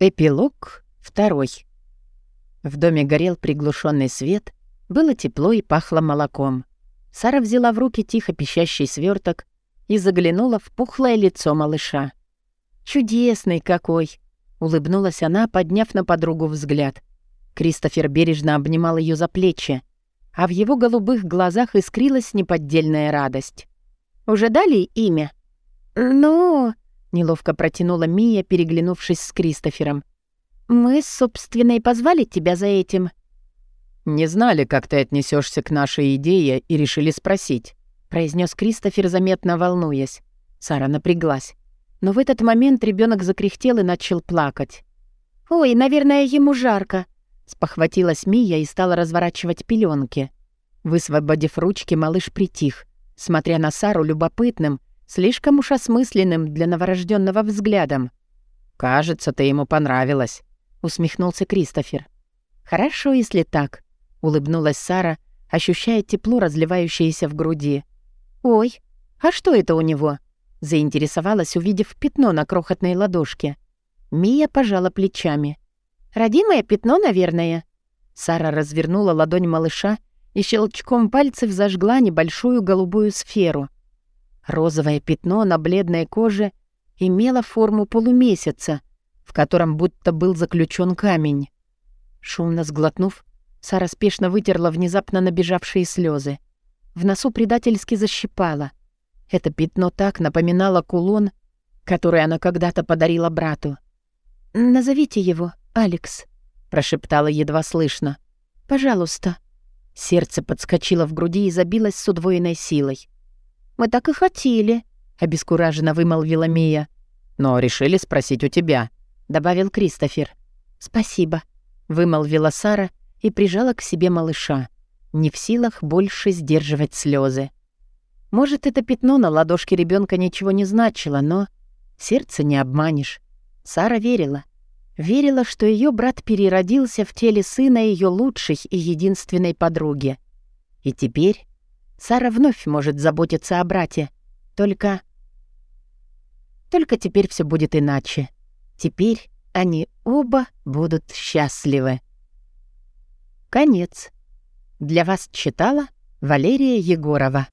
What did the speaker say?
Эпилог второй. В доме горел приглушенный свет, было тепло и пахло молоком. Сара взяла в руки тихо пищащий сверток и заглянула в пухлое лицо малыша. «Чудесный какой!» — улыбнулась она, подняв на подругу взгляд. Кристофер бережно обнимал ее за плечи, а в его голубых глазах искрилась неподдельная радость. «Уже дали имя?» «Ну...» Неловко протянула Мия, переглянувшись с Кристофером. «Мы, собственно, и позвали тебя за этим». «Не знали, как ты отнесешься к нашей идее и решили спросить», произнес Кристофер, заметно волнуясь. Сара напряглась. Но в этот момент ребенок закряхтел и начал плакать. «Ой, наверное, ему жарко», спохватилась Мия и стала разворачивать пеленки. Высвободив ручки, малыш притих, смотря на Сару любопытным, Слишком уж осмысленным для новорожденного взглядом. «Кажется, ты ему понравилась», — усмехнулся Кристофер. «Хорошо, если так», — улыбнулась Сара, ощущая тепло, разливающееся в груди. «Ой, а что это у него?» — заинтересовалась, увидев пятно на крохотной ладошке. Мия пожала плечами. «Родимое пятно, наверное». Сара развернула ладонь малыша и щелчком пальцев зажгла небольшую голубую сферу — Розовое пятно на бледной коже имело форму полумесяца, в котором будто был заключен камень. Шумно сглотнув, Сара спешно вытерла внезапно набежавшие слезы. В носу предательски защипала. Это пятно так напоминало кулон, который она когда-то подарила брату. «Назовите его, Алекс», — прошептала едва слышно. «Пожалуйста». Сердце подскочило в груди и забилось с удвоенной силой. «Мы так и хотели», — обескураженно вымолвила Мия. «Но решили спросить у тебя», — добавил Кристофер. «Спасибо», — вымолвила Сара и прижала к себе малыша, не в силах больше сдерживать слезы. Может, это пятно на ладошке ребенка ничего не значило, но сердце не обманешь. Сара верила. Верила, что ее брат переродился в теле сына ее лучшей и единственной подруги. И теперь Сара вновь может заботиться о брате. Только... Только теперь все будет иначе. Теперь они оба будут счастливы. Конец. Для вас читала Валерия Егорова.